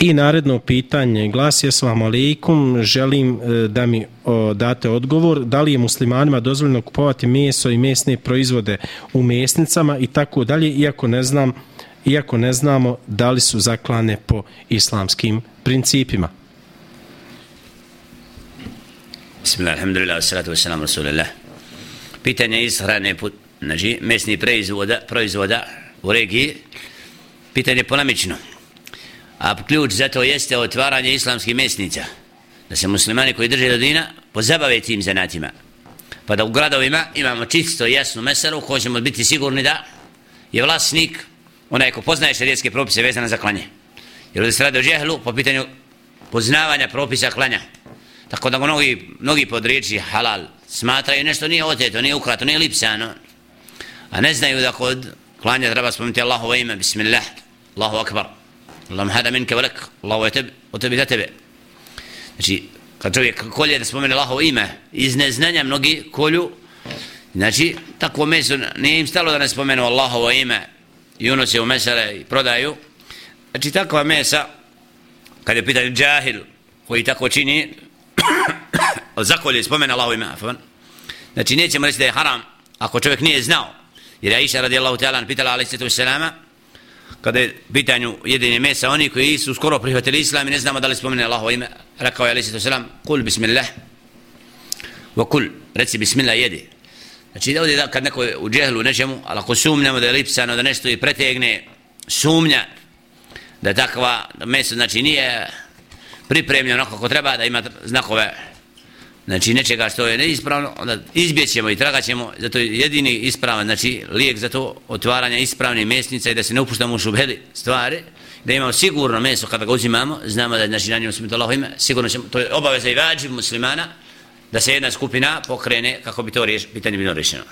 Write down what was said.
I naredno pitanje glasi Assalamu alaikum, želim e, da mi date odgovor da li je muslimanima dozvoljeno kupovati meso i mesne proizvode u mesnicama i tako dalje, iako ne znam iako ne znamo da li su zaklane po islamskim principima. Bismillah, alhamdulillah, salatu wassalamu rasulillah. Pitanje ishrane znači mesni proizvoda, proizvoda u regiji, pitanje polemično. A ključ za to jeste otvaranje islamskih mesnica. Da se muslimani koji drže do dina pozabave tim zanatima. Pa da u gradovima imamo čisto jasnu mesaru hoćemo biti sigurni da je vlasnik onaj ko poznaje šarijetske propise vezane za klanje. Jer da se radi o džehlu po pitanju poznavanja propisa klanja. Tako da mnogi, mnogi pod riječi halal smatraju nešto nije oteto, nije ukrato, nije lipsano. A ne znaju da kod klanja treba spomenuti Allahovo ime, bismillah, Allahu akbar. Allahum hada minke velek, Allahu je tebi, o tebi za tebe. Znači, kad čovjek kolje da spomene Allahovo ime, iz neznanja mnogi kolju, znači, takvo meso, nije im stalo da ne spomenu Allahovo ime, i unose u mesare i prodaju. Znači, takva mesa, kad je pitan džahil, koji tako čini, zakolje spomene Allahovo ime, afan. Znači, nećemo reći da je haram, ako čovjek nije znao, jer Aisha radijallahu ta'ala pitala alaih sallatu wassalama, kada je pitanju jedine mesa, oni koji su skoro prihvatili islam i ne znamo da li spomene Allahovo ime, rekao je alaihi sallam, kul bismillah, wa kul, reci bismillah jedi. Znači ovdje da kad neko je u džehlu nečemu, ali ako sumnjamo da je lipsano, da nešto i pretegne sumnja, da takva meso znači nije pripremljeno kako treba, da ima znakove znači nečega što je neispravno, onda izbjećemo i tragaćemo, zato je jedini ispravan, znači lijek za to otvaranje ispravne mesnice i da se ne upuštamo u šubheli stvari, da imamo sigurno meso kada ga uzimamo, znamo da je znači na njemu smeta Allaho ime, sigurno ćemo, to je obaveza i vađiv muslimana, da se jedna skupina pokrene kako bi to riješ, pitanje bilo rješeno.